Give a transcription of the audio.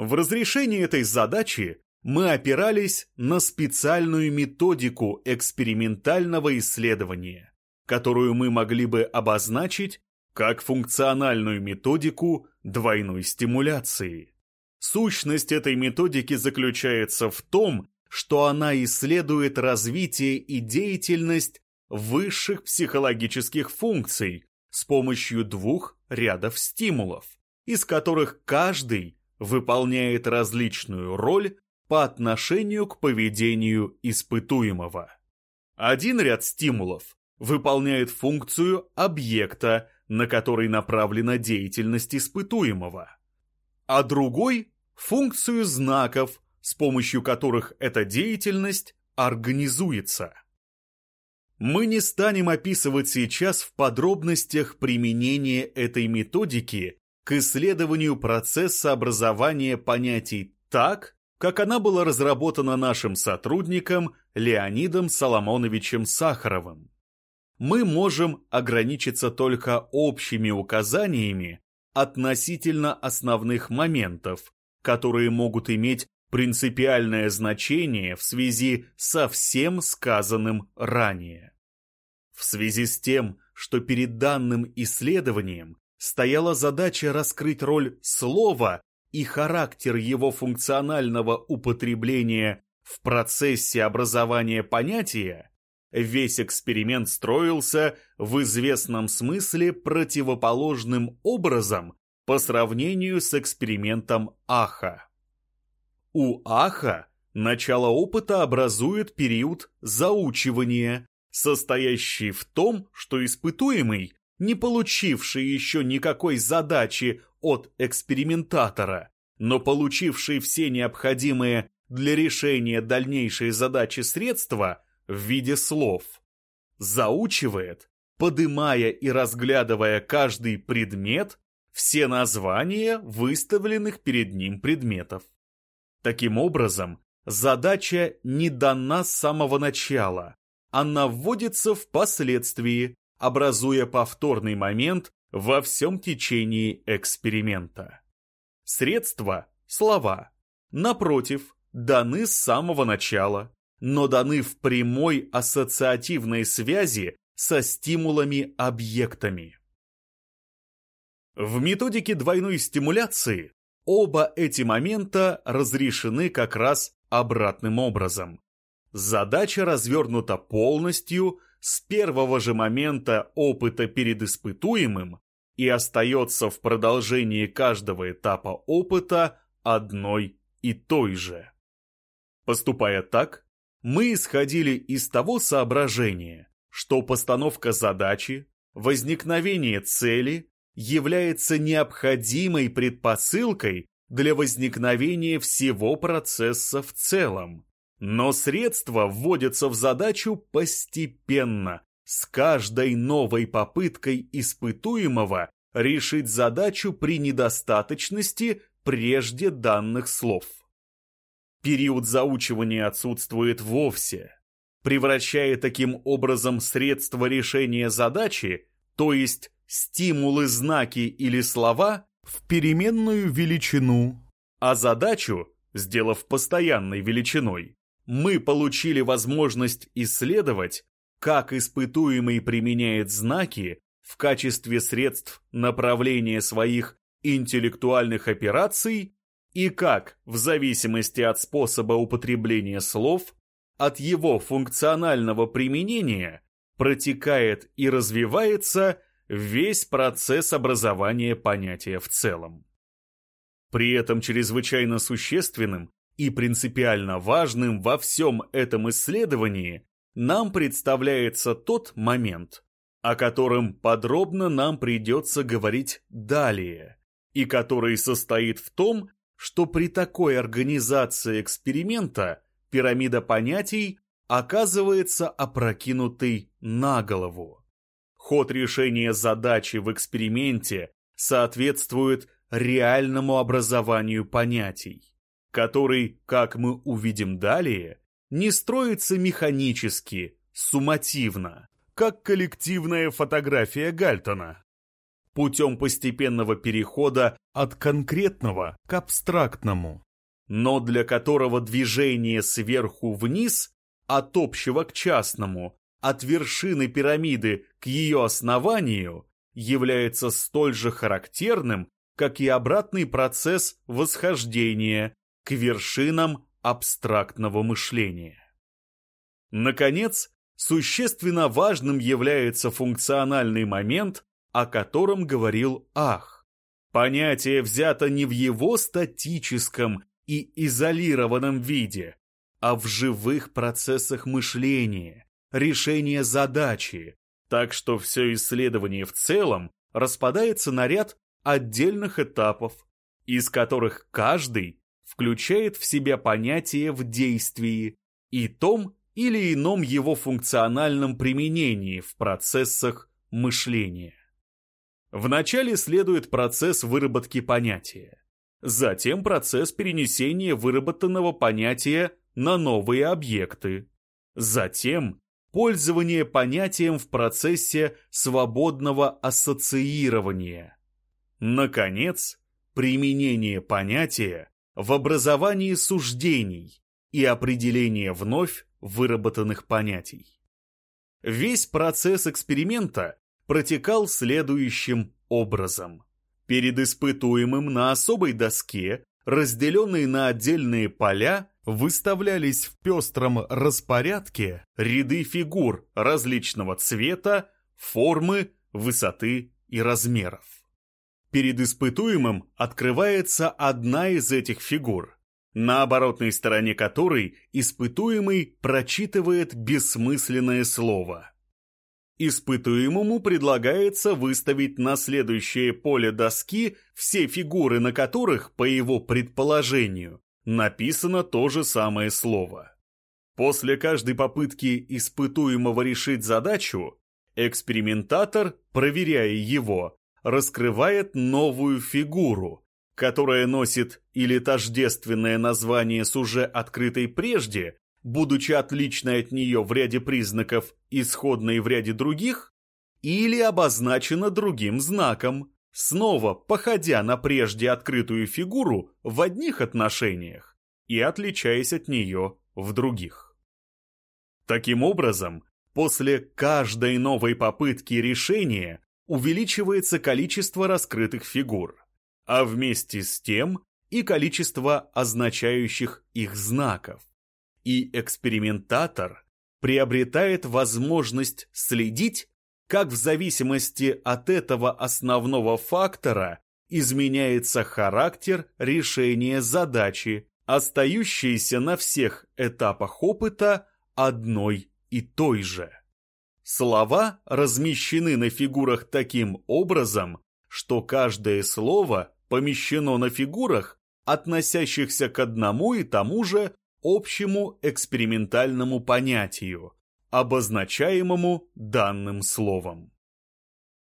В разрешении этой задачи мы опирались на специальную методику экспериментального исследования, которую мы могли бы обозначить как функциональную методику двойной стимуляции. Сущность этой методики заключается в том, что она исследует развитие и деятельность высших психологических функций с помощью двух рядов стимулов, из которых каждый выполняет различную роль по отношению к поведению испытуемого. Один ряд стимулов выполняет функцию объекта, на который направлена деятельность испытуемого, а другой – функцию знаков, с помощью которых эта деятельность организуется. Мы не станем описывать сейчас в подробностях применение этой методики к исследованию процесса образования понятий так, как она была разработана нашим сотрудником Леонидом Соломоновичем Сахаровым. Мы можем ограничиться только общими указаниями относительно основных моментов, которые могут иметь принципиальное значение в связи со всем сказанным ранее. В связи с тем, что перед данным исследованием стояла задача раскрыть роль слова и характер его функционального употребления в процессе образования понятия, весь эксперимент строился в известном смысле противоположным образом по сравнению с экспериментом Аха. У Аха начало опыта образует период заучивания, состоящий в том, что испытуемый, не получивший еще никакой задачи от экспериментатора, но получивший все необходимые для решения дальнейшей задачи средства в виде слов, заучивает, подымая и разглядывая каждый предмет, все названия выставленных перед ним предметов. Таким образом, задача не дана с самого начала, она вводится впоследствии, образуя повторный момент во всем течении эксперимента. Средства – слова. Напротив, даны с самого начала, но даны в прямой ассоциативной связи со стимулами-объектами. В методике двойной стимуляции Оба эти момента разрешены как раз обратным образом. Задача развернута полностью с первого же момента опыта перед испытуемым и остается в продолжении каждого этапа опыта одной и той же. Поступая так, мы исходили из того соображения, что постановка задачи, возникновение цели является необходимой предпосылкой для возникновения всего процесса в целом. Но средства вводятся в задачу постепенно, с каждой новой попыткой испытуемого решить задачу при недостаточности прежде данных слов. Период заучивания отсутствует вовсе, превращая таким образом средства решения задачи, то есть стимулы, знаки или слова в переменную величину, а задачу, сделав постоянной величиной, мы получили возможность исследовать, как испытуемый применяет знаки в качестве средств направления своих интеллектуальных операций и как, в зависимости от способа употребления слов, от его функционального применения протекает и развивается весь процесс образования понятия в целом. При этом чрезвычайно существенным и принципиально важным во всем этом исследовании нам представляется тот момент, о котором подробно нам придется говорить далее, и который состоит в том, что при такой организации эксперимента пирамида понятий оказывается опрокинутой на голову. Ход решения задачи в эксперименте соответствует реальному образованию понятий, который, как мы увидим далее, не строится механически, суммативно, как коллективная фотография Гальтона. путем постепенного перехода от конкретного к абстрактному, но для которого движение сверху вниз, от общего к частному, от вершины пирамиды к ее основанию, является столь же характерным, как и обратный процесс восхождения к вершинам абстрактного мышления. Наконец, существенно важным является функциональный момент, о котором говорил Ах. Понятие взято не в его статическом и изолированном виде, а в живых процессах мышления, решения задачи, так что все исследование в целом распадается на ряд отдельных этапов, из которых каждый включает в себя понятие в действии и том или ином его функциональном применении в процессах мышления. Вначале следует процесс выработки понятия, затем процесс перенесения выработанного понятия на новые объекты, затем пользование понятием в процессе свободного ассоциирования. Наконец, применение понятия в образовании суждений и определение вновь выработанных понятий. Весь процесс эксперимента протекал следующим образом. Перед испытуемым на особой доске, разделенной на отдельные поля, выставлялись в пестром распорядке ряды фигур различного цвета, формы, высоты и размеров. Перед испытуемым открывается одна из этих фигур, на оборотной стороне которой испытуемый прочитывает бессмысленное слово. Испытуемому предлагается выставить на следующее поле доски все фигуры, на которых, по его предположению, написано то же самое слово. После каждой попытки испытуемого решить задачу, экспериментатор, проверяя его, раскрывает новую фигуру, которая носит или тождественное название с уже открытой прежде, будучи отличной от нее в ряде признаков, исходной в ряде других, или обозначена другим знаком, снова походя на прежде открытую фигуру в одних отношениях и отличаясь от нее в других. Таким образом, после каждой новой попытки решения увеличивается количество раскрытых фигур, а вместе с тем и количество означающих их знаков. И экспериментатор приобретает возможность следить как в зависимости от этого основного фактора изменяется характер решения задачи, остающейся на всех этапах опыта одной и той же. Слова размещены на фигурах таким образом, что каждое слово помещено на фигурах, относящихся к одному и тому же общему экспериментальному понятию, обозначаемому данным словом.